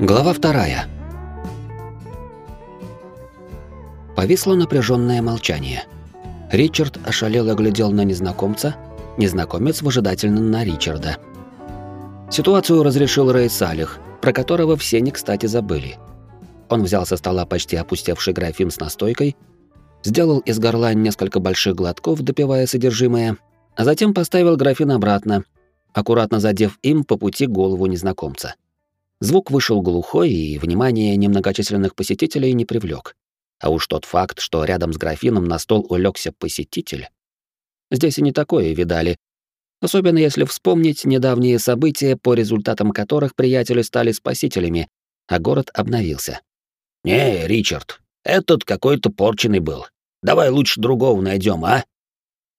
Глава вторая. Повисло напряженное молчание. Ричард ошалело глядел на незнакомца, незнакомец выжидательно на Ричарда. Ситуацию разрешил Рэй Салих, про которого все не кстати забыли. Он взял со стола почти опустевший графин с настойкой, сделал из горла несколько больших глотков, допивая содержимое, а затем поставил графин обратно, аккуратно задев им по пути голову незнакомца. Звук вышел глухой и внимание немногочисленных посетителей не привлек. А уж тот факт, что рядом с графином на стол улегся посетитель. Здесь и не такое видали. Особенно если вспомнить недавние события, по результатам которых приятели стали спасителями, а город обновился. «Не, Ричард, этот какой-то порченый был. Давай лучше другого найдем, а?»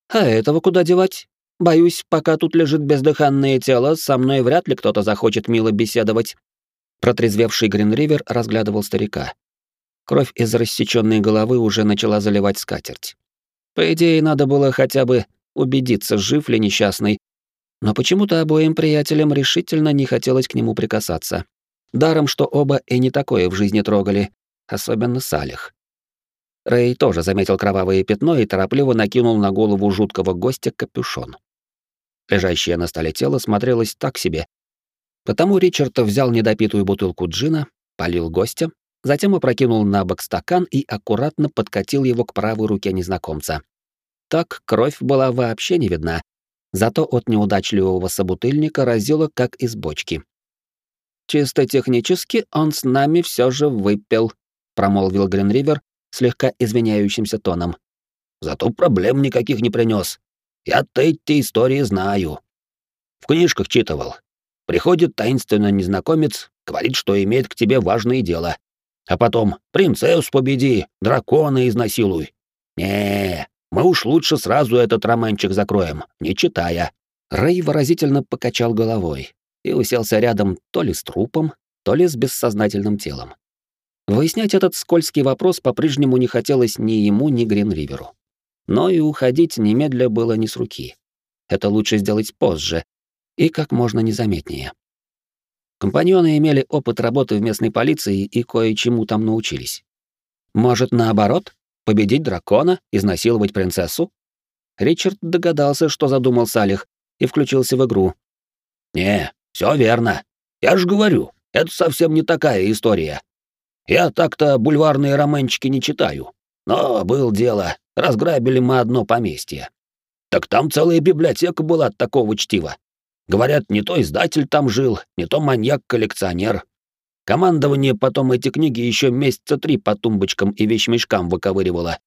«А этого куда девать? Боюсь, пока тут лежит бездыханное тело, со мной вряд ли кто-то захочет мило беседовать. Протрезвевший Гринривер разглядывал старика. Кровь из рассеченной головы уже начала заливать скатерть. По идее, надо было хотя бы убедиться, жив ли несчастный. Но почему-то обоим приятелям решительно не хотелось к нему прикасаться. Даром, что оба и не такое в жизни трогали, особенно Салих. Рэй тоже заметил кровавое пятно и торопливо накинул на голову жуткого гостя капюшон. Лежащее на столе тело смотрелось так себе, Потому Ричард взял недопитую бутылку джина, полил гостя, затем опрокинул на бок стакан и аккуратно подкатил его к правой руке незнакомца. Так кровь была вообще не видна, зато от неудачливого собутыльника разило как из бочки. «Чисто технически он с нами все же выпил», — промолвил Гринривер слегка извиняющимся тоном. «Зато проблем никаких не принес. Я-то эти истории знаю. В книжках читывал, Приходит таинственный незнакомец, говорит, что имеет к тебе важное дело. А потом принцессу победи, дракона изнасилуй. не мы уж лучше сразу этот романчик закроем, не читая». Рэй выразительно покачал головой и уселся рядом то ли с трупом, то ли с бессознательным телом. Выяснять этот скользкий вопрос по-прежнему не хотелось ни ему, ни Гринриверу. Но и уходить немедля было не с руки. Это лучше сделать позже, и как можно незаметнее. Компаньоны имели опыт работы в местной полиции и кое-чему там научились. Может, наоборот, победить дракона, изнасиловать принцессу? Ричард догадался, что задумал Салих, и включился в игру. «Не, все верно. Я же говорю, это совсем не такая история. Я так-то бульварные романчики не читаю. Но был дело, разграбили мы одно поместье. Так там целая библиотека была от такого чтива. Говорят, не то издатель там жил, не то маньяк-коллекционер. Командование потом эти книги еще месяца три по тумбочкам и вещмешкам выковыривало.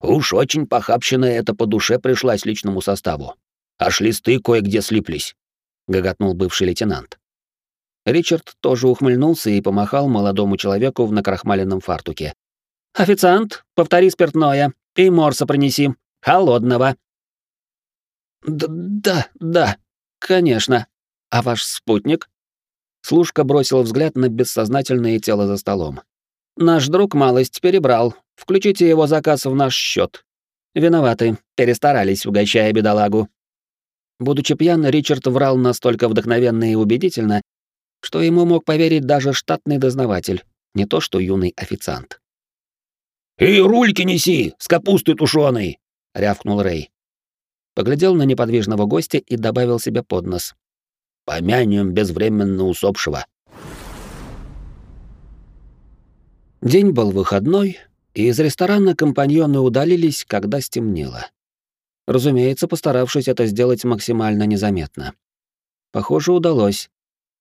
Уж очень похабщенная это по душе пришлась личному составу. Аж листы кое-где слиплись, — гоготнул бывший лейтенант. Ричард тоже ухмыльнулся и помахал молодому человеку в накрахмаленном фартуке. «Официант, повтори спиртное и морса принеси. Холодного». «Да, да, да», «Конечно. А ваш спутник?» Служка бросил взгляд на бессознательное тело за столом. «Наш друг малость перебрал. Включите его заказ в наш счет. Виноваты, перестарались, угощая бедолагу». Будучи пьян, Ричард врал настолько вдохновенно и убедительно, что ему мог поверить даже штатный дознаватель, не то что юный официант. «И рульки неси, с капустой тушеной!» — рявкнул Рэй поглядел на неподвижного гостя и добавил себе под нос. «Помянем безвременно усопшего». День был выходной, и из ресторана компаньоны удалились, когда стемнело. Разумеется, постаравшись это сделать максимально незаметно. Похоже, удалось.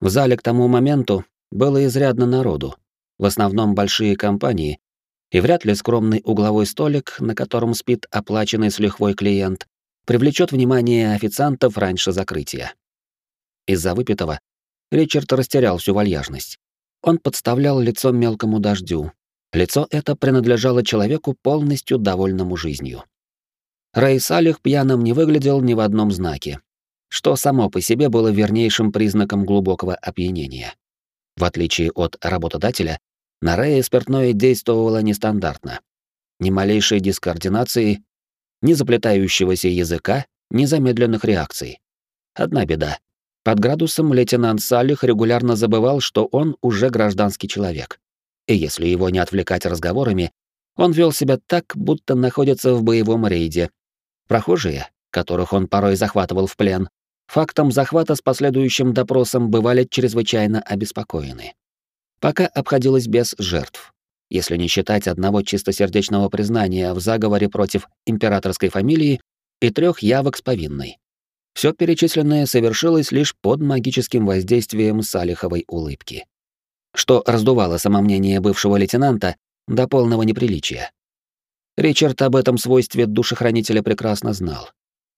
В зале к тому моменту было изрядно народу, в основном большие компании, и вряд ли скромный угловой столик, на котором спит оплаченный с лихвой клиент, привлечет внимание официантов раньше закрытия. Из-за выпитого Ричард растерял всю вальяжность. Он подставлял лицо мелкому дождю. Лицо это принадлежало человеку, полностью довольному жизнью. Рэй Салих пьяным не выглядел ни в одном знаке, что само по себе было вернейшим признаком глубокого опьянения. В отличие от работодателя, на Рэя спиртное действовало нестандартно. Ни малейшей дискоординации ни заплетающегося языка, ни замедленных реакций. Одна беда. Под градусом лейтенант Салих регулярно забывал, что он уже гражданский человек. И если его не отвлекать разговорами, он вел себя так, будто находится в боевом рейде. Прохожие, которых он порой захватывал в плен, фактом захвата с последующим допросом бывали чрезвычайно обеспокоены. Пока обходилось без жертв, если не считать одного чистосердечного признания в заговоре против императорской фамилии и трех явок с повинной. Все перечисленное совершилось лишь под магическим воздействием Салиховой улыбки. Что раздувало самомнение бывшего лейтенанта до полного неприличия. Ричард об этом свойстве душехранителя прекрасно знал,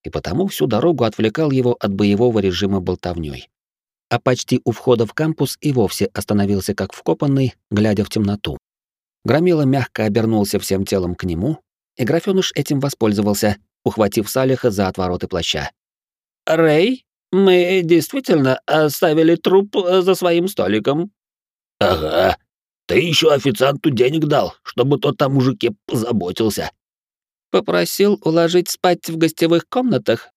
и потому всю дорогу отвлекал его от боевого режима болтовнёй. А почти у входа в кампус и вовсе остановился как вкопанный, глядя в темноту. Громила мягко обернулся всем телом к нему, и графёныш этим воспользовался, ухватив Салиха за отвороты плаща. «Рэй, мы действительно оставили труп э, за своим столиком». «Ага. Ты еще официанту денег дал, чтобы тот там мужике позаботился». «Попросил уложить спать в гостевых комнатах?»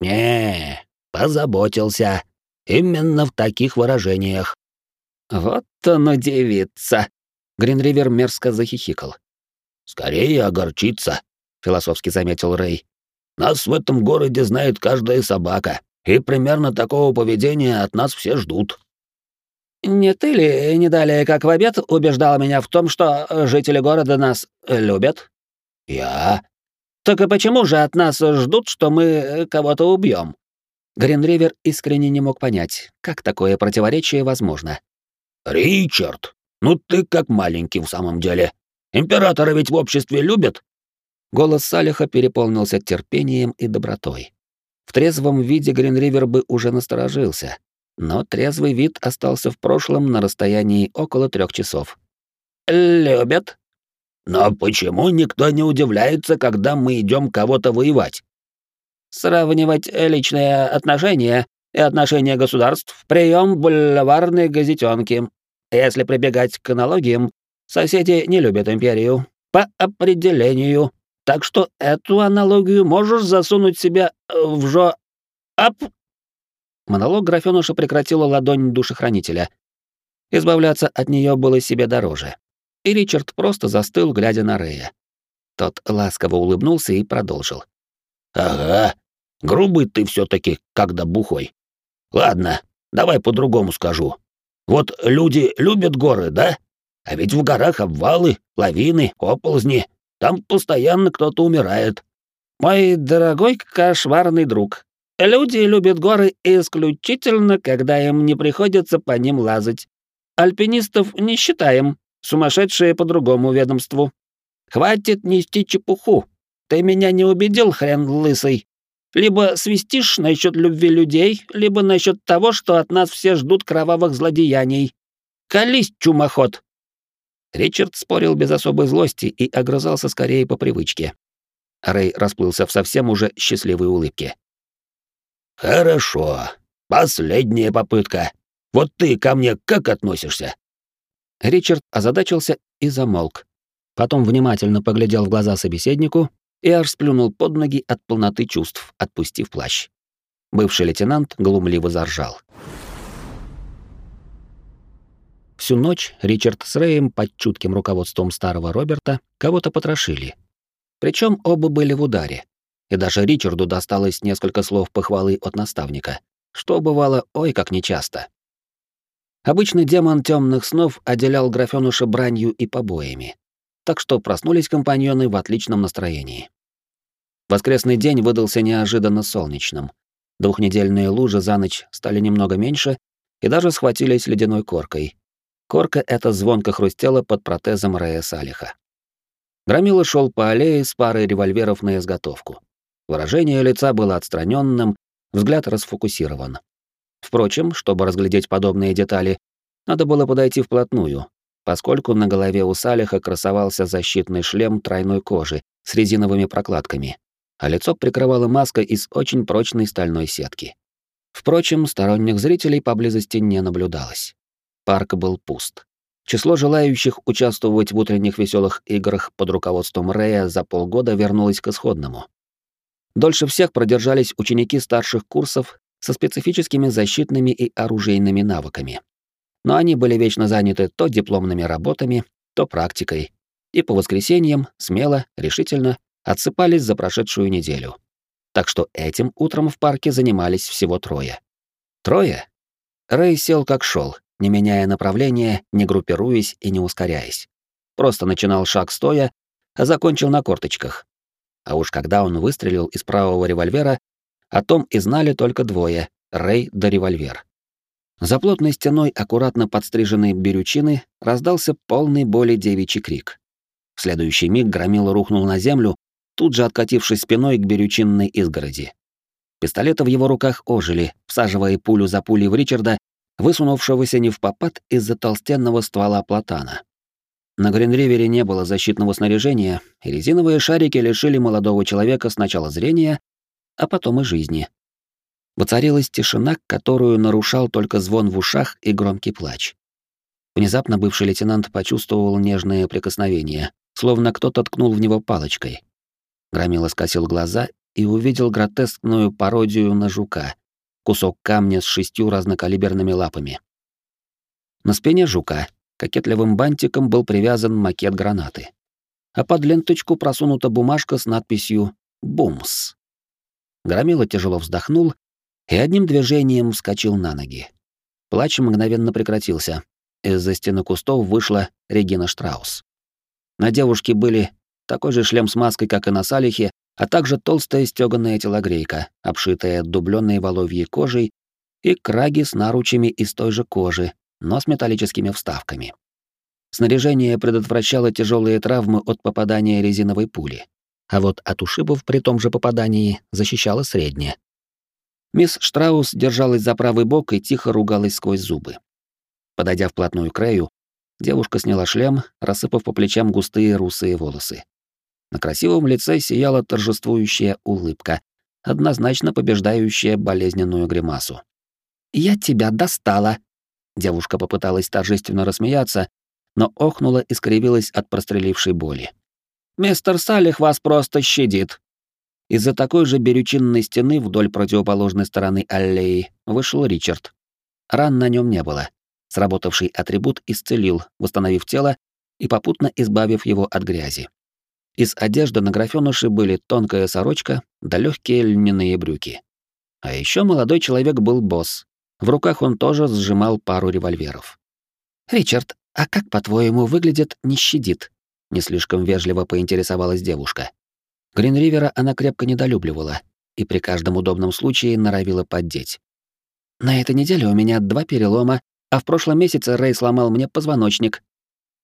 «Не, позаботился. Именно в таких выражениях». «Вот он удивится!» Гринривер мерзко захихикал. «Скорее огорчиться», — философски заметил Рэй. Нас в этом городе знает каждая собака, и примерно такого поведения от нас все ждут. Не ты ли не далее, как в обед, убеждал меня в том, что жители города нас любят? Я? Так и почему же от нас ждут, что мы кого-то убьем? Гринривер искренне не мог понять, как такое противоречие возможно. Ричард, ну ты как маленький в самом деле. Императора ведь в обществе любят, Голос Салиха переполнился терпением и добротой. В трезвом виде Гринривер бы уже насторожился, но трезвый вид остался в прошлом на расстоянии около трех часов. «Любят?» «Но почему никто не удивляется, когда мы идем кого-то воевать?» «Сравнивать личные отношения и отношения государств — прием бульварной газетенки. Если прибегать к аналогиям, соседи не любят империю. По определению. Так что эту аналогию можешь засунуть себя э, в жо... Ап!» Монолог графёныша прекратила ладонь душехранителя. Избавляться от нее было себе дороже. И Ричард просто застыл, глядя на Рея. Тот ласково улыбнулся и продолжил. «Ага, грубый ты все таки когда бухой. Ладно, давай по-другому скажу. Вот люди любят горы, да? А ведь в горах обвалы, лавины, оползни, там постоянно кто-то умирает. Мой дорогой кошмарный друг, люди любят горы исключительно, когда им не приходится по ним лазать. Альпинистов не считаем, сумасшедшие по другому ведомству. Хватит нести чепуху. Ты меня не убедил, хрен лысый. Либо свистишь насчет любви людей, либо насчет того, что от нас все ждут кровавых злодеяний. Колись, чумоход. Ричард спорил без особой злости и огрызался скорее по привычке. Рэй расплылся в совсем уже счастливой улыбке. «Хорошо. Последняя попытка. Вот ты ко мне как относишься?» Ричард озадачился и замолк. Потом внимательно поглядел в глаза собеседнику и аж сплюнул под ноги от полноты чувств, отпустив плащ. Бывший лейтенант глумливо заржал. Всю ночь Ричард с Рэем под чутким руководством старого Роберта кого-то потрошили. Причем оба были в ударе. И даже Ричарду досталось несколько слов похвалы от наставника, что бывало ой как нечасто. Обычный демон темных снов отделял графёнуша бранью и побоями, так что проснулись компаньоны в отличном настроении. Воскресный день выдался неожиданно солнечным. Двухнедельные лужи за ночь стали немного меньше и даже схватились ледяной коркой, Корка эта звонко хрустела под протезом Рэя Салиха. Громила шел по аллее с парой револьверов на изготовку. Выражение лица было отстраненным, взгляд расфокусирован. Впрочем, чтобы разглядеть подобные детали, надо было подойти вплотную, поскольку на голове у Салиха красовался защитный шлем тройной кожи с резиновыми прокладками, а лицо прикрывала маска из очень прочной стальной сетки. Впрочем, сторонних зрителей поблизости не наблюдалось. Парк был пуст. Число желающих участвовать в утренних веселых играх под руководством Рэя за полгода вернулось к исходному. Дольше всех продержались ученики старших курсов со специфическими защитными и оружейными навыками. Но они были вечно заняты то дипломными работами, то практикой, и по воскресеньям смело, решительно отсыпались за прошедшую неделю. Так что этим утром в парке занимались всего трое. Трое? Рэй сел как шел, не меняя направления, не группируясь и не ускоряясь. Просто начинал шаг стоя, а закончил на корточках. А уж когда он выстрелил из правого револьвера, о том и знали только двое — Рэй да револьвер. За плотной стеной аккуратно подстриженной берючины раздался полный боли девичий крик. В следующий миг громила рухнул на землю, тут же откатившись спиной к берючинной изгороди. Пистолеты в его руках ожили, всаживая пулю за пулей в Ричарда, высунувшегося не в попад из-за толстенного ствола платана. На Гринривере не было защитного снаряжения, и резиновые шарики лишили молодого человека сначала зрения, а потом и жизни. Воцарилась тишина, которую нарушал только звон в ушах и громкий плач. Внезапно бывший лейтенант почувствовал нежное прикосновение, словно кто-то ткнул в него палочкой. Громила скосил глаза и увидел гротескную пародию на жука, кусок камня с шестью разнокалиберными лапами. На спине жука кокетливым бантиком был привязан макет гранаты, а под ленточку просунута бумажка с надписью «Бумс». Громила тяжело вздохнул и одним движением вскочил на ноги. Плач мгновенно прекратился. Из-за стены кустов вышла Регина Штраус. На девушке были такой же шлем с маской, как и на Салихе, а также толстая стёганая телогрейка, обшитая дубленной воловьей кожей, и краги с наручами из той же кожи, но с металлическими вставками. Снаряжение предотвращало тяжелые травмы от попадания резиновой пули, а вот от ушибов при том же попадании защищало среднее. Мисс Штраус держалась за правый бок и тихо ругалась сквозь зубы. Подойдя вплотную к Рэю, девушка сняла шлем, рассыпав по плечам густые русые волосы. На красивом лице сияла торжествующая улыбка, однозначно побеждающая болезненную гримасу. «Я тебя достала!» Девушка попыталась торжественно рассмеяться, но охнула и скривилась от прострелившей боли. «Мистер Салих вас просто щадит!» Из-за такой же берючинной стены вдоль противоположной стороны аллеи вышел Ричард. Ран на нем не было. Сработавший атрибут исцелил, восстановив тело и попутно избавив его от грязи. Из одежды на графёныше были тонкая сорочка да легкие льняные брюки. А еще молодой человек был босс. В руках он тоже сжимал пару револьверов. «Ричард, а как, по-твоему, выглядит не щадит?» Не слишком вежливо поинтересовалась девушка. Гринривера она крепко недолюбливала и при каждом удобном случае норовила поддеть. «На этой неделе у меня два перелома, а в прошлом месяце Рэй сломал мне позвоночник».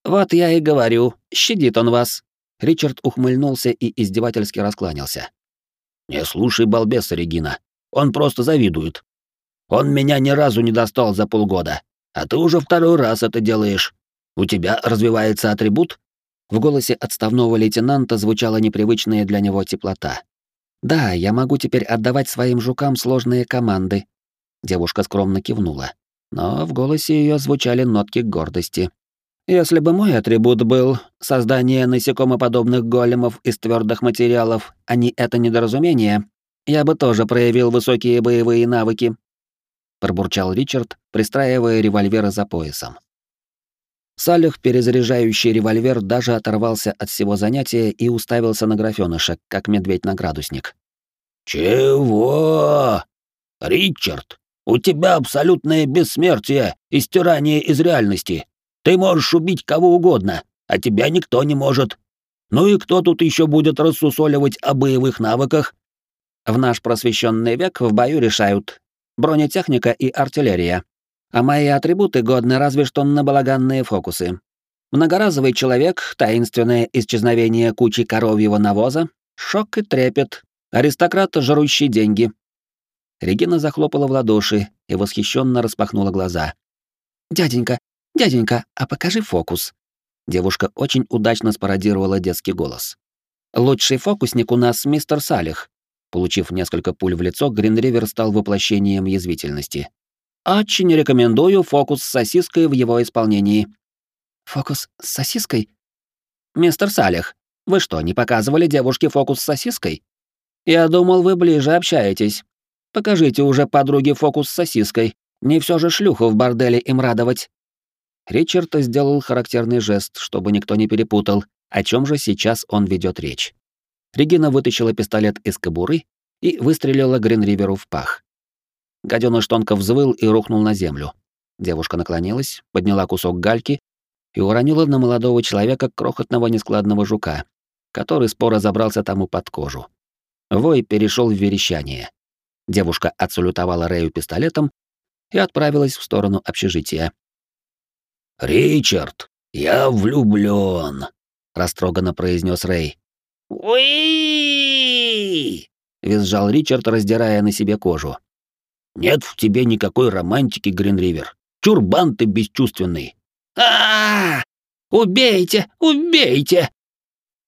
«Вот я и говорю, щадит он вас», Ричард ухмыльнулся и издевательски раскланялся. «Не слушай балбеса, Регина. Он просто завидует. Он меня ни разу не достал за полгода, а ты уже второй раз это делаешь. У тебя развивается атрибут?» В голосе отставного лейтенанта звучала непривычная для него теплота. «Да, я могу теперь отдавать своим жукам сложные команды». Девушка скромно кивнула, но в голосе ее звучали нотки гордости. Если бы мой атрибут был создание насекомоподобных големов из твердых материалов, а не это недоразумение, я бы тоже проявил высокие боевые навыки, пробурчал Ричард, пристраивая револьвер за поясом. Салих, перезаряжающий револьвер, даже оторвался от всего занятия и уставился на графёныша, как медведь на градусник. «Чего? Ричард, у тебя абсолютное бессмертие и стирание из реальности. Ты можешь убить кого угодно, а тебя никто не может. Ну и кто тут еще будет рассусоливать о боевых навыках? В наш просвещенный век в бою решают бронетехника и артиллерия. А мои атрибуты годны разве что на балаганные фокусы. Многоразовый человек, таинственное исчезновение кучи коровьего навоза, шок и трепет, аристократ, жрущий деньги. Регина захлопала в ладоши и восхищенно распахнула глаза. «Дяденька, «Дяденька, а покажи фокус». Девушка очень удачно спародировала детский голос. «Лучший фокусник у нас мистер Салих». Получив несколько пуль в лицо, Гринривер стал воплощением язвительности. «Очень рекомендую фокус с сосиской в его исполнении». «Фокус с сосиской?» «Мистер Салих, вы что, не показывали девушке фокус с сосиской?» «Я думал, вы ближе общаетесь». Покажите уже подруге фокус с сосиской. Не все же шлюху в борделе им радовать. Ричард сделал характерный жест, чтобы никто не перепутал, о чем же сейчас он ведет речь. Регина вытащила пистолет из кобуры и выстрелила Гринриверу в пах. Гадёныш тонко взвыл и рухнул на землю. Девушка наклонилась, подняла кусок гальки и уронила на молодого человека крохотного нескладного жука, который споро забрался тому под кожу. Вой перешел в верещание. Девушка отсалютовала Рэю пистолетом и отправилась в сторону общежития. «Ричард, я влюблён», — растроганно произнес Рэй. «Уи!» — визжал Ричард, раздирая на себе кожу. «Нет в тебе никакой романтики, Гринривер. Чурбан ты бесчувственный. а, -а, -а! Убейте! Убейте!»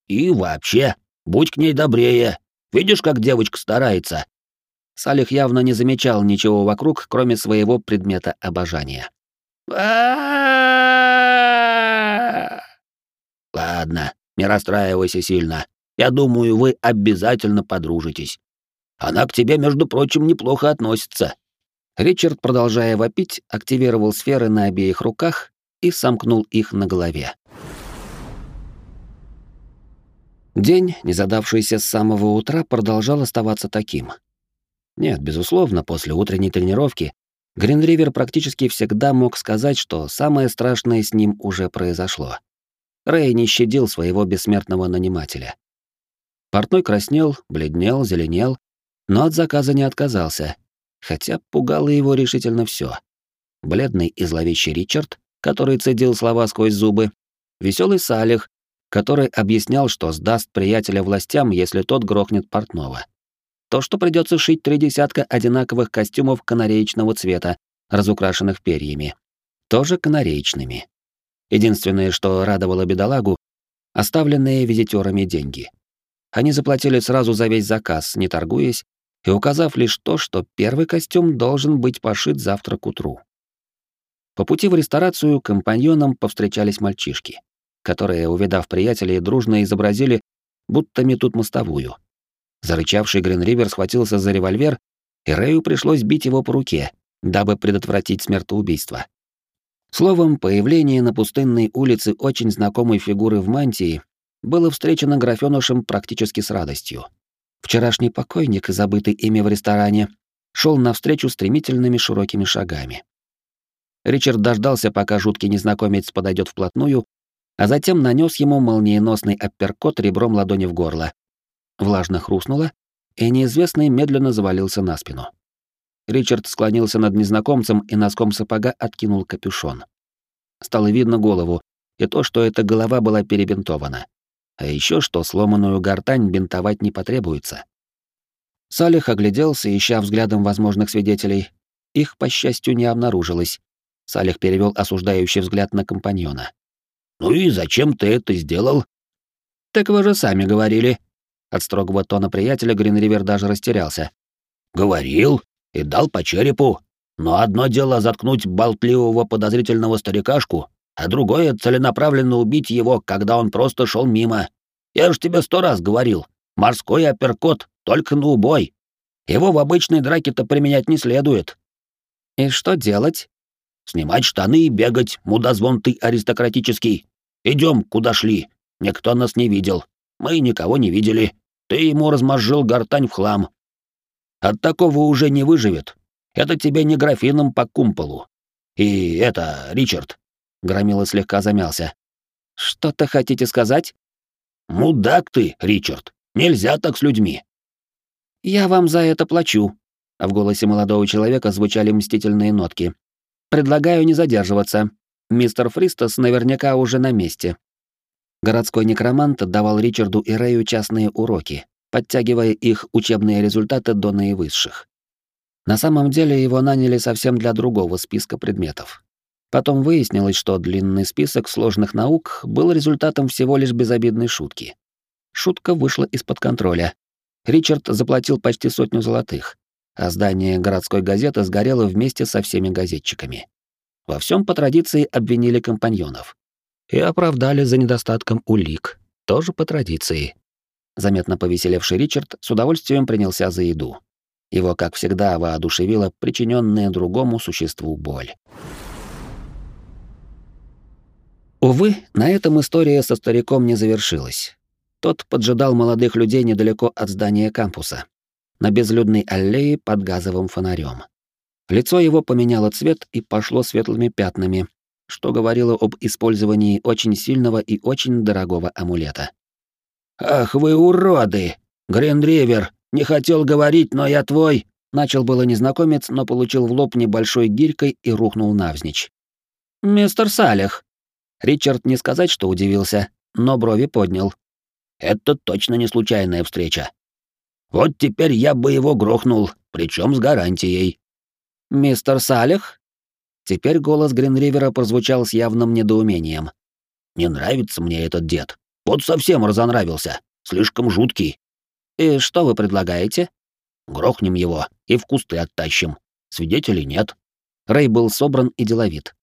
«И вообще, будь к ней добрее. Видишь, как девочка старается?» Салих явно не замечал ничего вокруг, кроме своего предмета обожания. Ладно, не расстраивайся сильно. Я думаю, вы обязательно подружитесь. Она к тебе, между прочим, неплохо относится. Ричард, продолжая вопить, активировал сферы на обеих руках и сомкнул их на голове. День, не задавшийся с самого утра, продолжал оставаться таким. Нет, безусловно, после утренней тренировки Гринривер практически всегда мог сказать, что самое страшное с ним уже произошло. Рэй не щадил своего бессмертного нанимателя. Портной краснел, бледнел, зеленел, но от заказа не отказался, хотя пугало его решительно все. Бледный и зловещий Ричард, который цедил слова сквозь зубы, веселый Салих, который объяснял, что сдаст приятеля властям, если тот грохнет портного. То, что придется шить три десятка одинаковых костюмов канареечного цвета, разукрашенных перьями. Тоже канареечными. Единственное, что радовало бедолагу, оставленные визитерами деньги. Они заплатили сразу за весь заказ, не торгуясь, и указав лишь то, что первый костюм должен быть пошит завтра к утру. По пути в ресторацию компаньонам повстречались мальчишки, которые, увидав приятелей, дружно изобразили, будто метут мостовую — Зарычавший Гринривер схватился за револьвер, и Рэю пришлось бить его по руке, дабы предотвратить смертоубийство. Словом, появление на пустынной улице очень знакомой фигуры в мантии было встречено графёнышем практически с радостью. Вчерашний покойник, забытый ими в ресторане, шел навстречу стремительными широкими шагами. Ричард дождался, пока жуткий незнакомец подойдет вплотную, а затем нанес ему молниеносный апперкот ребром ладони в горло, влажно хрустнуло, и неизвестный медленно завалился на спину. Ричард склонился над незнакомцем и носком сапога откинул капюшон. Стало видно голову, и то, что эта голова была перебинтована. А еще что сломанную гортань бинтовать не потребуется. Салих огляделся, ища взглядом возможных свидетелей. Их, по счастью, не обнаружилось. Салих перевел осуждающий взгляд на компаньона. «Ну и зачем ты это сделал?» «Так вы же сами говорили», от строгого тона приятеля Гринривер даже растерялся. «Говорил и дал по черепу. Но одно дело заткнуть болтливого подозрительного старикашку, а другое — целенаправленно убить его, когда он просто шел мимо. Я ж тебе сто раз говорил, морской апперкот только на убой. Его в обычной драке-то применять не следует». «И что делать?» «Снимать штаны и бегать, мудозвон ты аристократический. Идем, куда шли. Никто нас не видел. Мы никого не видели. Ты ему размозжил гортань в хлам. От такого уже не выживет. Это тебе не графином по кумполу. И это, Ричард. Громила слегка замялся. Что-то хотите сказать? Мудак ты, Ричард. Нельзя так с людьми. Я вам за это плачу. А в голосе молодого человека звучали мстительные нотки. Предлагаю не задерживаться. Мистер Фристос наверняка уже на месте. Городской некромант давал Ричарду и Рэю частные уроки, подтягивая их учебные результаты до наивысших. На самом деле его наняли совсем для другого списка предметов. Потом выяснилось, что длинный список сложных наук был результатом всего лишь безобидной шутки. Шутка вышла из-под контроля. Ричард заплатил почти сотню золотых, а здание городской газеты сгорело вместе со всеми газетчиками. Во всем по традиции обвинили компаньонов и оправдали за недостатком улик, тоже по традиции. Заметно повеселевший Ричард с удовольствием принялся за еду. Его, как всегда, воодушевила причиненная другому существу боль. Увы, на этом история со стариком не завершилась. Тот поджидал молодых людей недалеко от здания кампуса, на безлюдной аллее под газовым фонарем. Лицо его поменяло цвет и пошло светлыми пятнами, что говорило об использовании очень сильного и очень дорогого амулета. «Ах вы уроды! Гринривер! Не хотел говорить, но я твой!» Начал было незнакомец, но получил в лоб небольшой гирькой и рухнул навзничь. «Мистер Салех!» Ричард не сказать, что удивился, но брови поднял. «Это точно не случайная встреча. Вот теперь я бы его грохнул, причем с гарантией». «Мистер Салех?» Теперь голос Гринривера прозвучал с явным недоумением. «Не нравится мне этот дед. Вот совсем разонравился. Слишком жуткий». «И что вы предлагаете?» «Грохнем его и в кусты оттащим. Свидетелей нет». Рэй был собран и деловит.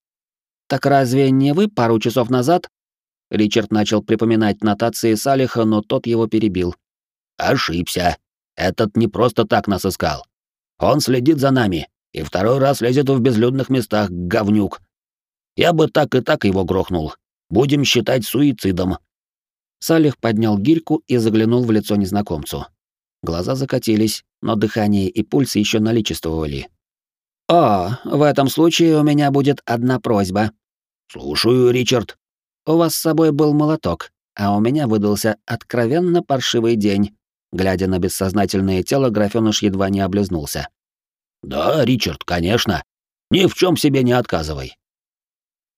«Так разве не вы пару часов назад?» Ричард начал припоминать нотации Салиха, но тот его перебил. «Ошибся. Этот не просто так нас искал. Он следит за нами и второй раз лезет в безлюдных местах, говнюк. Я бы так и так его грохнул. Будем считать суицидом». Салих поднял гирьку и заглянул в лицо незнакомцу. Глаза закатились, но дыхание и пульс еще наличествовали. «О, в этом случае у меня будет одна просьба». «Слушаю, Ричард». «У вас с собой был молоток, а у меня выдался откровенно паршивый день». Глядя на бессознательное тело, графёныш едва не облизнулся. «Да, Ричард, конечно. Ни в чем себе не отказывай».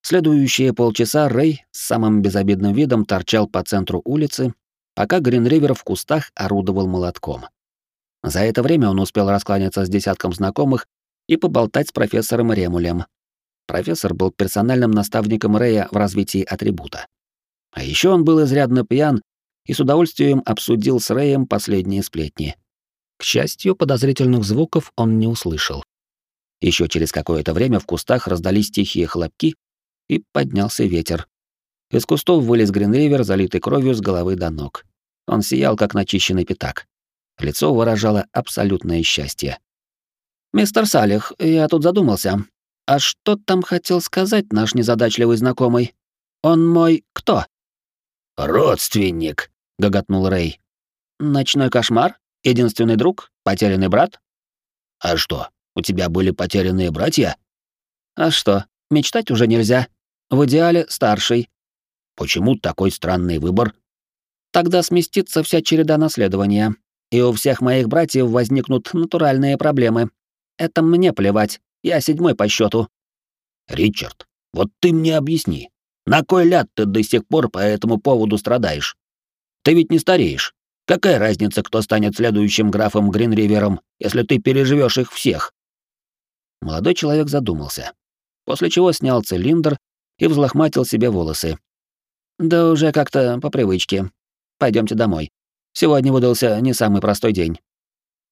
Следующие полчаса Рэй с самым безобидным видом торчал по центру улицы, пока Гринривер в кустах орудовал молотком. За это время он успел раскланяться с десятком знакомых и поболтать с профессором Ремулем. Профессор был персональным наставником Рэя в развитии атрибута. А еще он был изрядно пьян и с удовольствием обсудил с Рэем последние сплетни. К счастью, подозрительных звуков он не услышал. Еще через какое-то время в кустах раздались тихие хлопки, и поднялся ветер. Из кустов вылез Гринривер, залитый кровью с головы до ног. Он сиял, как начищенный пятак. Лицо выражало абсолютное счастье. «Мистер Салих, я тут задумался. А что там хотел сказать наш незадачливый знакомый? Он мой кто?» «Родственник», — гоготнул Рэй. «Ночной кошмар? Единственный друг? Потерянный брат?» «А что, у тебя были потерянные братья?» «А что, мечтать уже нельзя. В идеале старший». «Почему такой странный выбор?» «Тогда сместится вся череда наследования, и у всех моих братьев возникнут натуральные проблемы. Это мне плевать, я седьмой по счету. Ричард, вот ты мне объясни, на кой ляд ты до сих пор по этому поводу страдаешь? Ты ведь не стареешь. Какая разница, кто станет следующим графом Гринривером, если ты переживешь их всех? Молодой человек задумался, после чего снял цилиндр и взлохматил себе волосы. Да уже как-то по привычке. Пойдемте домой. Сегодня выдался не самый простой день.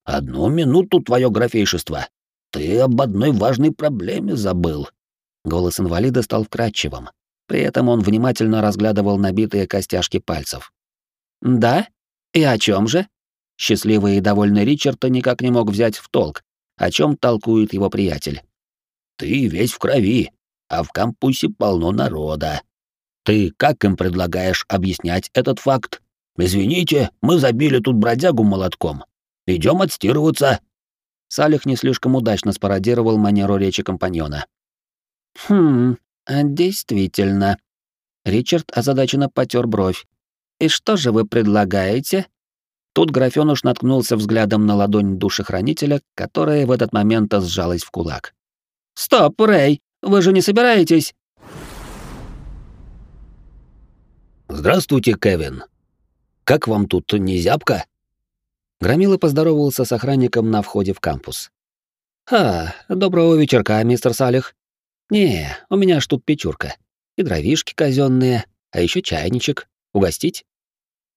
Одну минуту, твое графейшество. Ты об одной важной проблеме забыл. Голос инвалида стал вкрадчивым. При этом он внимательно разглядывал набитые костяшки пальцев. Да? И о чем же? Счастливый и довольный Ричард никак не мог взять в толк, о чем толкует его приятель. Ты весь в крови, а в кампусе полно народа. Ты как им предлагаешь объяснять этот факт? Извините, мы забили тут бродягу молотком. Идем отстирываться. Салих не слишком удачно спародировал манеру речи компаньона. «Хм, а действительно». Ричард озадаченно потер бровь. «И что же вы предлагаете?» Тут графёныш наткнулся взглядом на ладонь душехранителя, которая в этот момент сжалась в кулак. «Стоп, Рэй! Вы же не собираетесь?» «Здравствуйте, Кевин. Как вам тут не зябко?» Громила поздоровался с охранником на входе в кампус. «А, доброго вечерка, мистер Салих. Не, у меня ж тут печурка. И дровишки казенные, а еще чайничек. Угостить?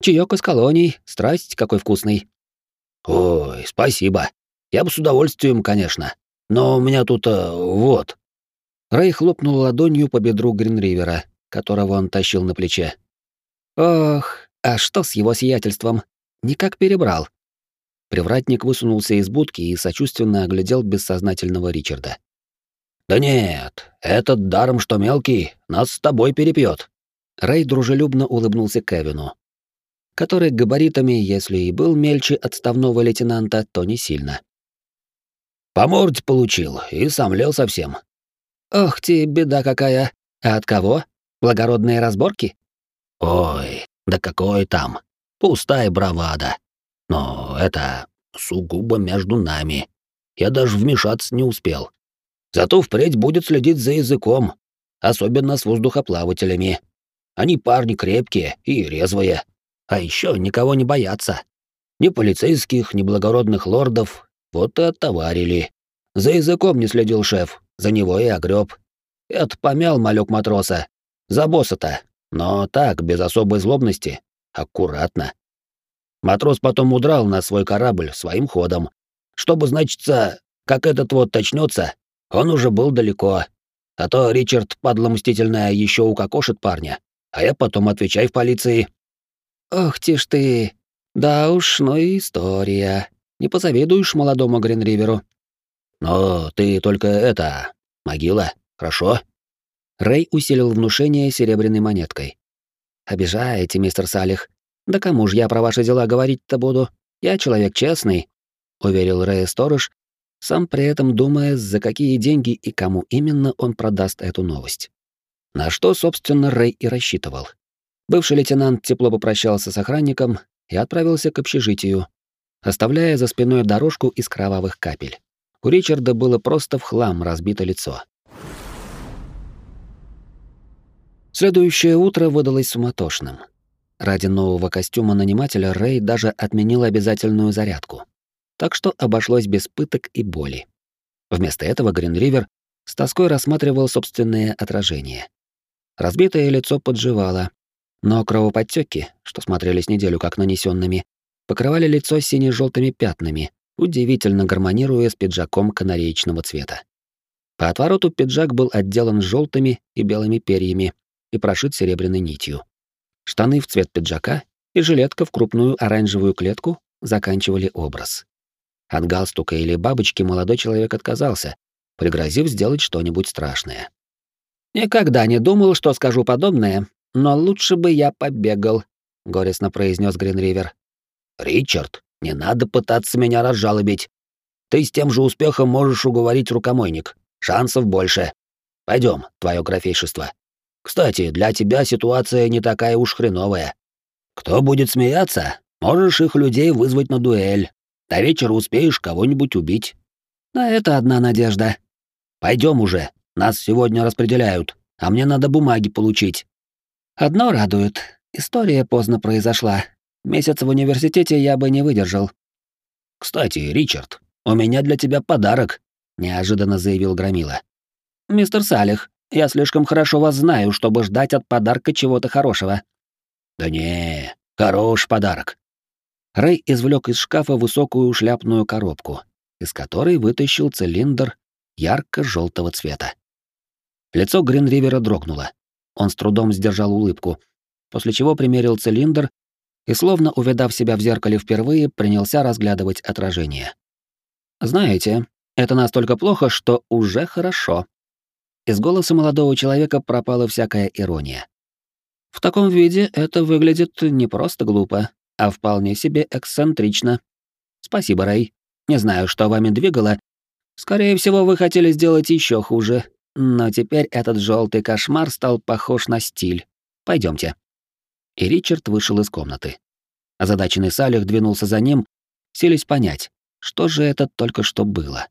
Чаек из колоний, страсть какой вкусный». «Ой, спасибо. Я бы с удовольствием, конечно. Но у меня тут, а, вот». Рэй хлопнул ладонью по бедру Гринривера, которого он тащил на плече. «Ох, а что с его сиятельством? Никак перебрал. Привратник высунулся из будки и сочувственно оглядел бессознательного Ричарда. «Да нет, этот даром, что мелкий, нас с тобой перепьет. Рэй дружелюбно улыбнулся Кевину, который габаритами, если и был мельче отставного лейтенанта, то не сильно. По морде получил и сомлел совсем. «Ох ты, беда какая! А от кого? Благородные разборки?» «Ой, да какой там! Пустая бравада. Но это сугубо между нами. Я даже вмешаться не успел. Зато впредь будет следить за языком, особенно с воздухоплавателями. Они парни крепкие и резвые, а еще никого не боятся. Ни полицейских, ни благородных лордов, вот и оттоварили. За языком не следил шеф, за него и огреб. Это помял малек матроса. За босса-то. Но так, без особой злобности. Аккуратно. Матрос потом удрал на свой корабль своим ходом. Чтобы, значится, как этот вот точнется, он уже был далеко. А то Ричард, падла мстительная, еще укокошит парня. А я потом отвечай в полиции. Ох ты ж ты. Да уж, ну и история. Не позавидуешь молодому Гринриверу. Но ты только это... Могила, хорошо?» Рэй усилил внушение серебряной монеткой. «Обижаете, мистер Салих. Да кому ж я про ваши дела говорить-то буду? Я человек честный», — уверил Рэй сторож, сам при этом думая, за какие деньги и кому именно он продаст эту новость. На что, собственно, Рэй и рассчитывал. Бывший лейтенант тепло попрощался с охранником и отправился к общежитию, оставляя за спиной дорожку из кровавых капель. У Ричарда было просто в хлам разбито лицо. Следующее утро выдалось суматошным. Ради нового костюма нанимателя Рэй даже отменил обязательную зарядку. Так что обошлось без пыток и боли. Вместо этого Гринривер с тоской рассматривал собственное отражение. Разбитое лицо подживало, но кровоподтеки, что смотрелись неделю как нанесенными, покрывали лицо сине-желтыми пятнами, удивительно гармонируя с пиджаком канареечного цвета. По отвороту пиджак был отделан желтыми и белыми перьями и прошит серебряной нитью. Штаны в цвет пиджака и жилетка в крупную оранжевую клетку заканчивали образ. От галстука или бабочки молодой человек отказался, пригрозив сделать что-нибудь страшное. «Никогда не думал, что скажу подобное, но лучше бы я побегал», — горестно произнес Гринривер. «Ричард, не надо пытаться меня разжалобить. Ты с тем же успехом можешь уговорить рукомойник. Шансов больше. Пойдем, твое графейшество. Кстати, для тебя ситуация не такая уж хреновая. Кто будет смеяться, можешь их людей вызвать на дуэль. До вечера успеешь кого-нибудь убить. На это одна надежда. Пойдем уже, нас сегодня распределяют, а мне надо бумаги получить. Одно радует. История поздно произошла, Месяц в университете я бы не выдержал. Кстати, Ричард, у меня для тебя подарок, неожиданно заявил Громила. Мистер Салих, я слишком хорошо вас знаю, чтобы ждать от подарка чего-то хорошего. Да не, хорош подарок. Рэй извлек из шкафа высокую шляпную коробку, из которой вытащил цилиндр ярко-желтого цвета. Лицо Гринривера дрогнуло. Он с трудом сдержал улыбку, после чего примерил цилиндр и, словно увидав себя в зеркале впервые, принялся разглядывать отражение. «Знаете, это настолько плохо, что уже хорошо». Из голоса молодого человека пропала всякая ирония. В таком виде это выглядит не просто глупо, а вполне себе эксцентрично. Спасибо, Рэй. Не знаю, что вами двигало. Скорее всего, вы хотели сделать еще хуже, но теперь этот желтый кошмар стал похож на стиль. Пойдемте и Ричард вышел из комнаты. Озадаченный Салих двинулся за ним, селись понять, что же это только что было.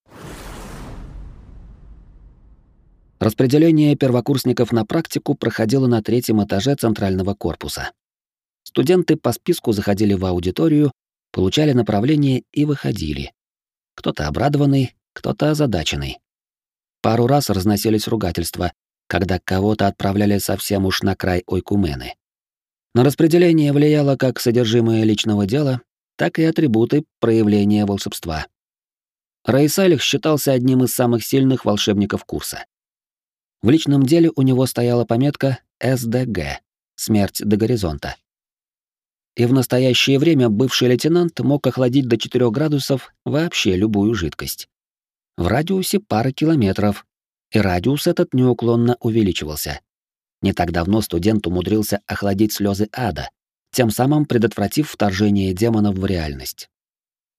Распределение первокурсников на практику проходило на третьем этаже центрального корпуса. Студенты по списку заходили в аудиторию, получали направление и выходили. Кто-то обрадованный, кто-то озадаченный. Пару раз разносились ругательства, когда кого-то отправляли совсем уж на край ойкумены. На распределение влияло как содержимое личного дела, так и атрибуты проявления волшебства. Райсалих считался одним из самых сильных волшебников курса. В личном деле у него стояла пометка «СДГ» — «Смерть до горизонта». и в настоящее время бывший лейтенант мог охладить до 4 градусов вообще любую жидкость. В радиусе пары километров, и радиус этот неуклонно увеличивался. Не так давно студент умудрился охладить слезы ада, тем самым предотвратив вторжение демонов в реальность.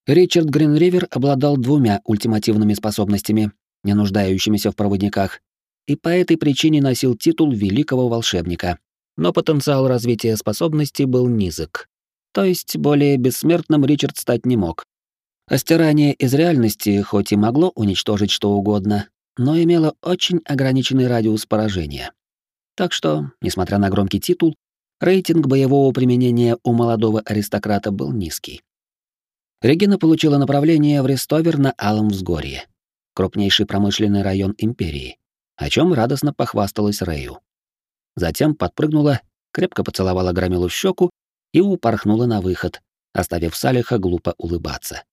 Ричард Гринривер обладал двумя ультимативными способностями, не нуждающимися в проводниках, и по этой причине носил титул великого волшебника. Но потенциал развития способностей был низок. То есть более бессмертным Ричард стать не мог. А стирание из реальности хоть и могло уничтожить что угодно, но имело очень ограниченный радиус поражения. Так что, несмотря на громкий титул, рейтинг боевого применения у молодого аристократа был низкий. Регина получила направление в Рестовер на Алом взгорье, крупнейший промышленный район империи, о чем радостно похвасталась Рэю. Затем подпрыгнула, крепко поцеловала Громилу в щеку и упорхнула на выход, оставив Салиха глупо улыбаться.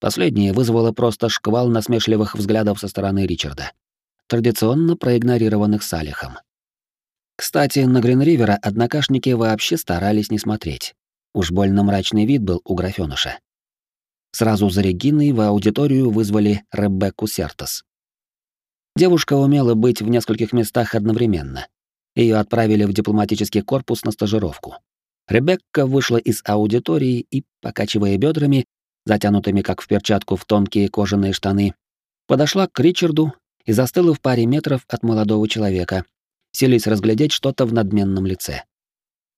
Последнее вызвало просто шквал насмешливых взглядов со стороны Ричарда, традиционно проигнорированных Салихом. Кстати, на Гринривера однокашники вообще старались не смотреть. Уж больно мрачный вид был у графёныша. Сразу за Региной в аудиторию вызвали Ребекку Сертос. Девушка умела быть в нескольких местах одновременно. Ее отправили в дипломатический корпус на стажировку. Ребекка вышла из аудитории и, покачивая бедрами, затянутыми как в перчатку в тонкие кожаные штаны, подошла к Ричарду и застыла в паре метров от молодого человека, селись разглядеть что-то в надменном лице.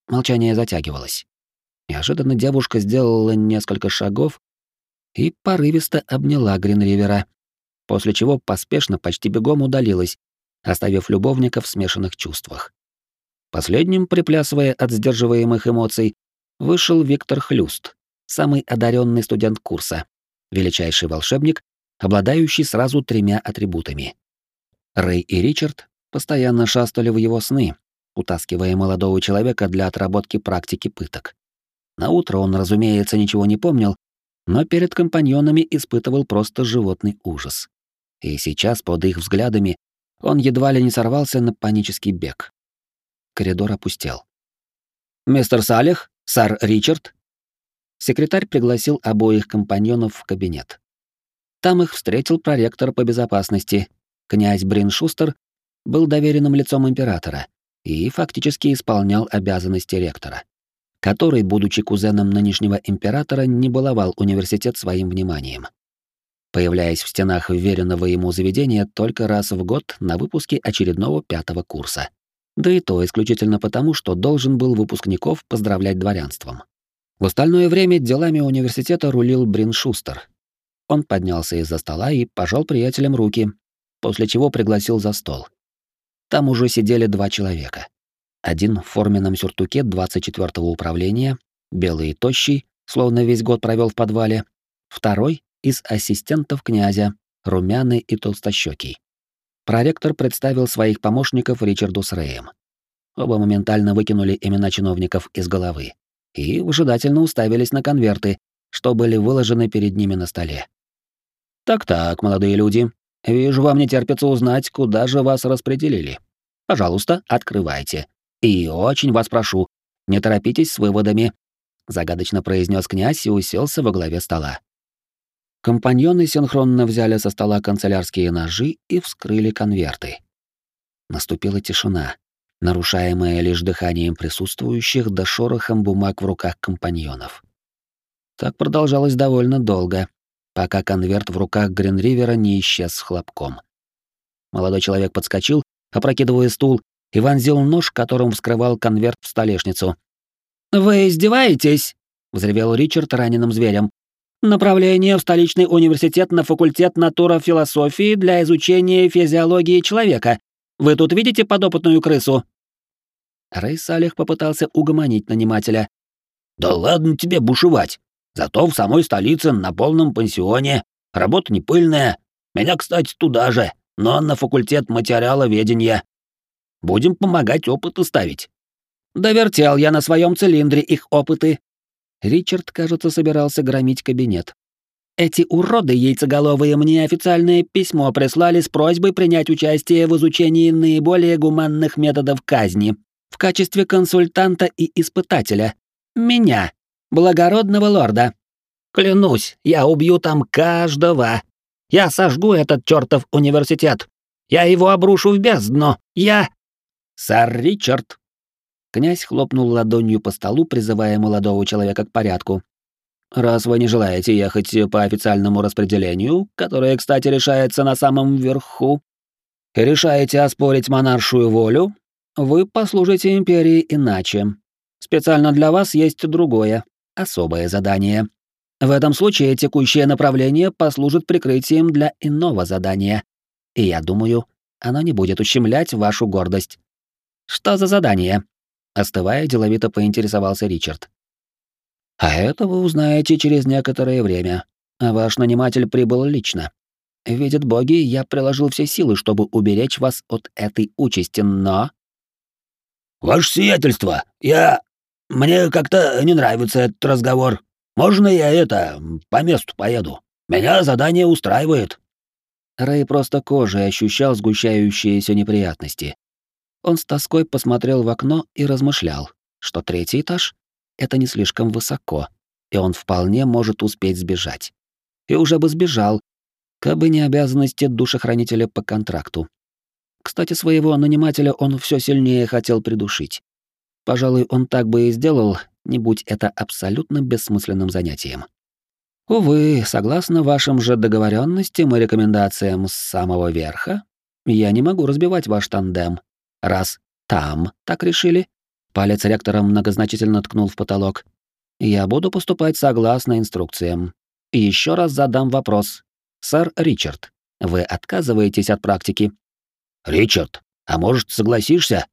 Молчание затягивалось. Неожиданно девушка сделала несколько шагов и порывисто обняла Гринривера, после чего поспешно, почти бегом удалилась, оставив любовника в смешанных чувствах. Последним, приплясывая от сдерживаемых эмоций, вышел Виктор Хлюст, самый одаренный студент курса, величайший волшебник, обладающий сразу тремя атрибутами. Рэй и Ричард постоянно шастали в его сны, утаскивая молодого человека для отработки практики пыток. На утро он, разумеется, ничего не помнил, но перед компаньонами испытывал просто животный ужас. И сейчас, под их взглядами, он едва ли не сорвался на панический бег. Коридор опустел. «Мистер Салих? Сэр Ричард?» Секретарь пригласил обоих компаньонов в кабинет. Там их встретил проректор по безопасности. Князь Бриншустер был доверенным лицом императора и фактически исполнял обязанности ректора который, будучи кузеном нынешнего императора, не баловал университет своим вниманием. Появляясь в стенах вверенного ему заведения только раз в год на выпуске очередного пятого курса. Да и то исключительно потому, что должен был выпускников поздравлять дворянством. В остальное время делами университета рулил Брин Шустер. Он поднялся из-за стола и пожал приятелям руки, после чего пригласил за стол. Там уже сидели два человека. Один в форменном сюртуке 24-го управления, белый и тощий, словно весь год провел в подвале. Второй — из ассистентов князя, румяный и толстощёкий. Проректор представил своих помощников Ричарду с Рэем. Оба моментально выкинули имена чиновников из головы и выжидательно уставились на конверты, что были выложены перед ними на столе. «Так-так, молодые люди, вижу, вам не терпится узнать, куда же вас распределили. Пожалуйста, открывайте. И очень вас прошу, не торопитесь с выводами, загадочно произнес князь и уселся во главе стола. Компаньоны синхронно взяли со стола канцелярские ножи и вскрыли конверты. Наступила тишина, нарушаемая лишь дыханием присутствующих да шорохом бумаг в руках компаньонов. Так продолжалось довольно долго, пока конверт в руках Гринривера не исчез с хлопком. Молодой человек подскочил, опрокидывая стул, и вонзил нож, которым вскрывал конверт в столешницу. «Вы издеваетесь?» — взревел Ричард раненым зверем. «Направление в столичный университет на факультет натурофилософии для изучения физиологии человека. Вы тут видите подопытную крысу?» Рэй Салих попытался угомонить нанимателя. «Да ладно тебе бушевать. Зато в самой столице на полном пансионе. Работа не пыльная. Меня, кстати, туда же, но на факультет материаловедения. Будем помогать опыты ставить. Довертел я на своем цилиндре их опыты. Ричард, кажется, собирался громить кабинет. Эти уроды яйцеголовые мне официальное письмо прислали с просьбой принять участие в изучении наиболее гуманных методов казни в качестве консультанта и испытателя. Меня, благородного лорда. Клянусь, я убью там каждого. Я сожгу этот чертов университет. Я его обрушу в бездну. Я... Сэр Ричард. Князь хлопнул ладонью по столу, призывая молодого человека к порядку. Раз вы не желаете ехать по официальному распределению, которое, кстати, решается на самом верху, и решаете оспорить монаршую волю, вы послужите империи иначе. Специально для вас есть другое, особое задание. В этом случае текущее направление послужит прикрытием для иного задания. И я думаю, оно не будет ущемлять вашу гордость. Что за задание? Остывая, деловито поинтересовался Ричард. А это вы узнаете через некоторое время. А ваш наниматель прибыл лично. Видят боги, я приложил все силы, чтобы уберечь вас от этой участи, но... «Ваше сиятельство, я... Мне как-то не нравится этот разговор. Можно я это... по месту поеду? Меня задание устраивает». Рэй просто кожей ощущал сгущающиеся неприятности. Он с тоской посмотрел в окно и размышлял, что третий этаж — это не слишком высоко, и он вполне может успеть сбежать. И уже бы сбежал, кабы не обязанности душехранителя по контракту. Кстати, своего нанимателя он все сильнее хотел придушить. Пожалуй, он так бы и сделал, не будь это абсолютно бессмысленным занятием. Увы, согласно вашим же договоренностям и рекомендациям с самого верха, я не могу разбивать ваш тандем. Раз там так решили, палец ректора многозначительно ткнул в потолок. Я буду поступать согласно инструкциям. И еще раз задам вопрос. Сэр Ричард, вы отказываетесь от практики? Ричард, а может, согласишься?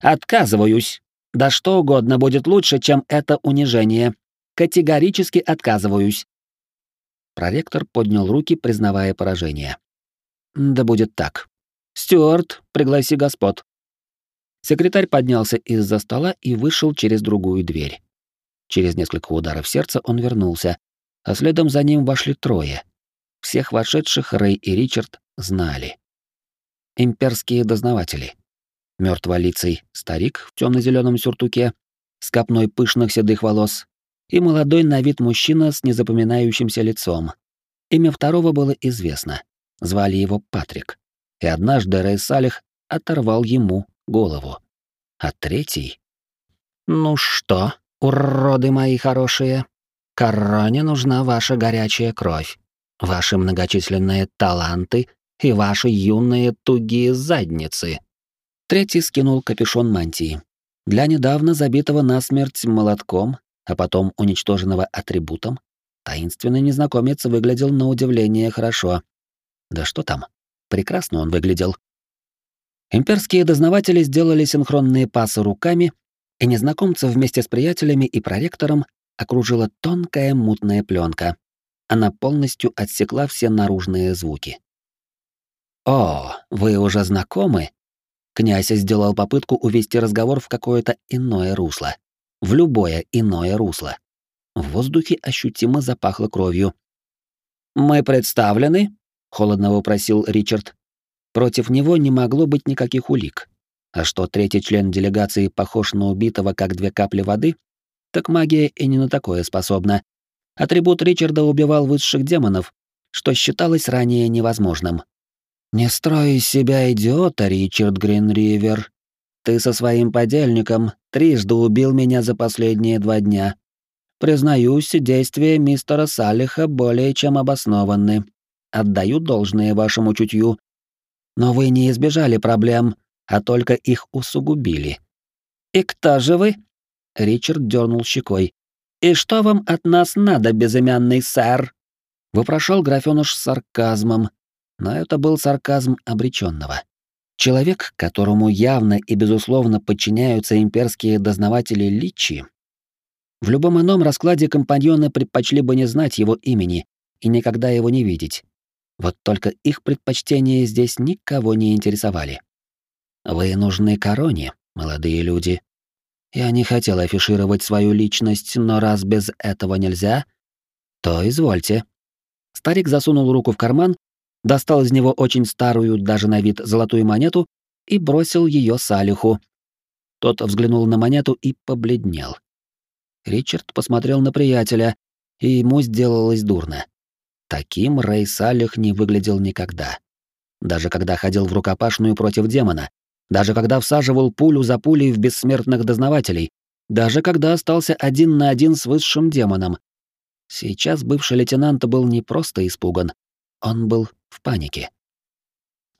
Отказываюсь. Да что угодно будет лучше, чем это унижение. Категорически отказываюсь. Проректор поднял руки, признавая поражение. Да будет так. Стюарт, пригласи господ. Секретарь поднялся из-за стола и вышел через другую дверь. Через несколько ударов сердца он вернулся, а следом за ним вошли трое. Всех вошедших Рэй и Ричард знали имперские дознаватели. Мертволицый старик в темно-зеленом сюртуке, с копной пышных седых волос, и молодой на вид мужчина с незапоминающимся лицом. Имя второго было известно. Звали его Патрик. И однажды Рэй Салих оторвал ему голову. А третий... «Ну что, уроды мои хорошие, короне нужна ваша горячая кровь, ваши многочисленные таланты и ваши юные тугие задницы. Третий скинул капюшон мантии. Для недавно забитого насмерть молотком, а потом уничтоженного атрибутом, таинственный незнакомец выглядел на удивление хорошо. Да что там, прекрасно он выглядел. Имперские дознаватели сделали синхронные пасы руками, и незнакомца вместе с приятелями и проректором окружила тонкая мутная пленка. Она полностью отсекла все наружные звуки. «О, вы уже знакомы?» Князь сделал попытку увести разговор в какое-то иное русло. В любое иное русло. В воздухе ощутимо запахло кровью. «Мы представлены?» — холодно вопросил Ричард. Против него не могло быть никаких улик. А что третий член делегации похож на убитого, как две капли воды, так магия и не на такое способна. Атрибут Ричарда убивал высших демонов, что считалось ранее невозможным. «Не строй из себя идиота, Ричард Гринривер. Ты со своим подельником трижды убил меня за последние два дня. Признаюсь, действия мистера Салиха более чем обоснованы. Отдаю должное вашему чутью. Но вы не избежали проблем, а только их усугубили. И кто же вы? Ричард дернул щекой. И что вам от нас надо, безымянный сэр? Вопрошал графёныш с сарказмом, но это был сарказм обреченного. Человек, которому явно и безусловно подчиняются имперские дознаватели Личи, в любом ином раскладе компаньоны предпочли бы не знать его имени и никогда его не видеть. Вот только их предпочтения здесь никого не интересовали. Вы нужны короне, молодые люди. Я не хотел афишировать свою личность, но раз без этого нельзя, то извольте. Старик засунул руку в карман достал из него очень старую, даже на вид, золотую монету и бросил ее Салиху. Тот взглянул на монету и побледнел. Ричард посмотрел на приятеля, и ему сделалось дурно. Таким Рэй Салих не выглядел никогда. Даже когда ходил в рукопашную против демона, даже когда всаживал пулю за пулей в бессмертных дознавателей, даже когда остался один на один с высшим демоном. Сейчас бывший лейтенант был не просто испуган, он был в панике.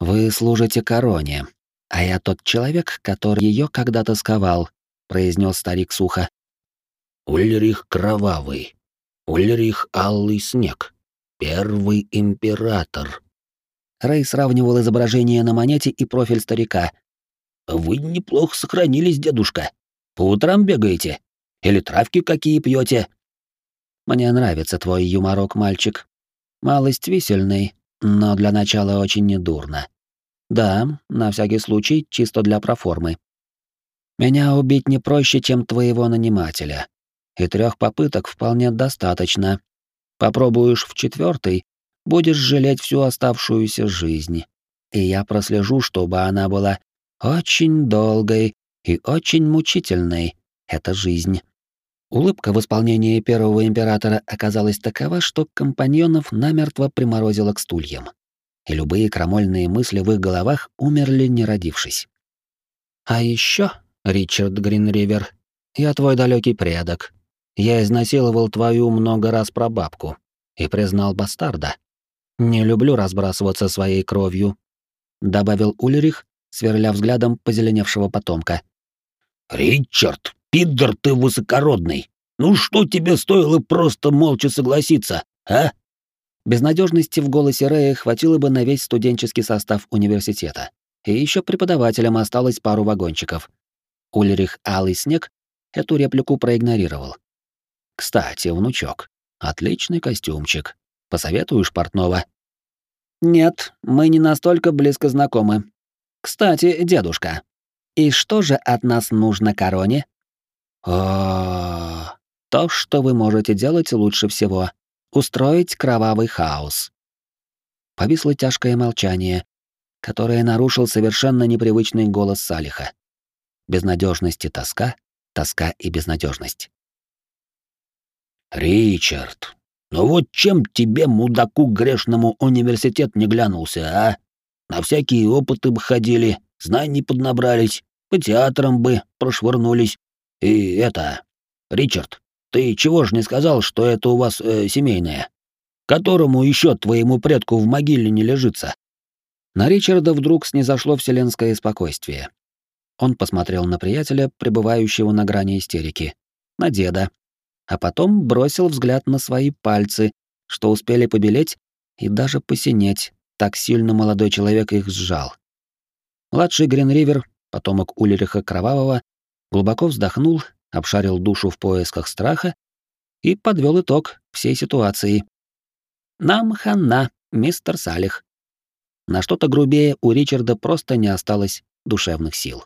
«Вы служите короне, а я тот человек, который ее когда-то сковал», — произнес старик сухо. «Ульрих Кровавый, Ульрих Алый Снег, первый император». Рэй сравнивал изображение на монете и профиль старика. «Вы неплохо сохранились, дедушка. По утрам бегаете? Или травки какие пьете? Мне нравится твой юморок, мальчик. Малость висельный, но для начала очень недурно. Да, на всякий случай, чисто для проформы. Меня убить не проще, чем твоего нанимателя. И трех попыток вполне достаточно. Попробуешь в четвертой, будешь жалеть всю оставшуюся жизнь. И я прослежу, чтобы она была очень долгой и очень мучительной. Это жизнь. Улыбка в исполнении первого императора оказалась такова, что компаньонов намертво приморозило к стульям. И любые крамольные мысли в их головах умерли, не родившись. А еще, Ричард Гринривер, я твой далекий предок. Я изнасиловал твою много раз прабабку и признал бастарда. Не люблю разбрасываться своей кровью, добавил Ульрих, сверля взглядом позеленевшего потомка. Ричард, пидор ты высокородный. Ну что тебе стоило просто молча согласиться, а? Безнадежности в голосе Рэя хватило бы на весь студенческий состав университета. И еще преподавателям осталось пару вагончиков. Ульрих Алый Снег эту реплику проигнорировал. «Кстати, внучок, отличный костюмчик. Посоветуешь портного?» «Нет, мы не настолько близко знакомы. Кстати, дедушка, и что же от нас нужно короне? О, то, что вы можете делать лучше всего устроить кровавый хаос. Повисло тяжкое молчание, которое нарушил совершенно непривычный голос Салиха. Безнадежность и тоска, тоска и безнадежность. Ричард, ну вот чем тебе, мудаку грешному, университет не глянулся, а? На всякие опыты бы ходили, знаний поднабрались, по театрам бы прошвырнулись. И это... Ричард, ты чего ж не сказал, что это у вас э, семейное? Которому еще твоему предку в могиле не лежится?» На Ричарда вдруг снизошло вселенское спокойствие. Он посмотрел на приятеля, пребывающего на грани истерики, на деда, а потом бросил взгляд на свои пальцы, что успели побелеть и даже посинеть, так сильно молодой человек их сжал. Младший Гринривер, потомок Улериха Кровавого, глубоко вздохнул, обшарил душу в поисках страха и подвел итог всей ситуации. «Нам хана, мистер Салих». На что-то грубее у Ричарда просто не осталось душевных сил.